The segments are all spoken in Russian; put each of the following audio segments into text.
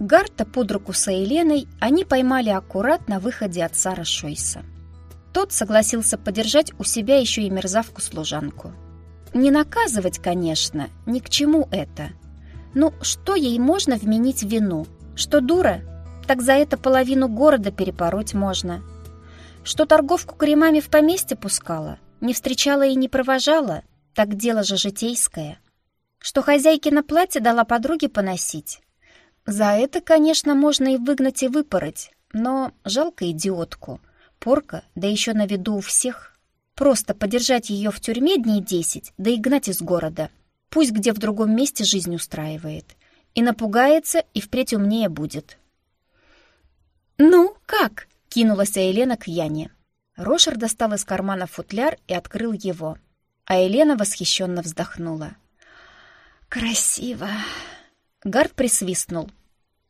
Гарта под руку с Еленой они поймали аккурат на выходе от Сара Шойса. Тот согласился подержать у себя еще и мерзавку-служанку. Не наказывать, конечно, ни к чему это. Ну, что ей можно вменить вину? Что дура? Так за это половину города перепороть можно. Что торговку кремами в поместье пускала? Не встречала и не провожала? Так дело же житейское. Что хозяйке на платье дала подруге поносить? За это, конечно, можно и выгнать, и выпороть, но жалко идиотку. Порка, да еще на виду у всех. Просто подержать ее в тюрьме дней десять, да и гнать из города. Пусть где в другом месте жизнь устраивает. И напугается, и впредь умнее будет. «Ну, как?» — кинулась Елена к Яне. Рошер достал из кармана футляр и открыл его. А Елена восхищенно вздохнула. «Красиво!» Гард присвистнул.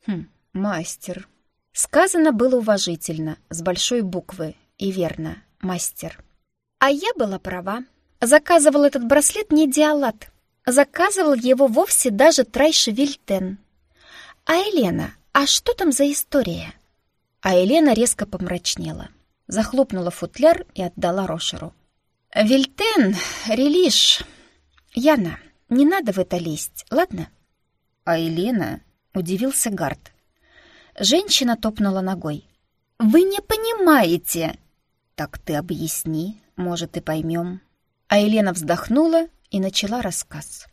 «Хм, мастер». Сказано было уважительно, с большой буквы, и верно, мастер. А я была права. Заказывал этот браслет не Диалат. Заказывал его вовсе даже Трайши Вильтен. А Елена, а что там за история? А Елена резко помрачнела. Захлопнула футляр и отдала Рошеру. «Вильтен, Релиш, Яна, не надо в это лезть, ладно?» «А Елена?» — удивился Гард. Женщина топнула ногой. «Вы не понимаете!» «Так ты объясни, может, и поймем». А Елена вздохнула и начала рассказ.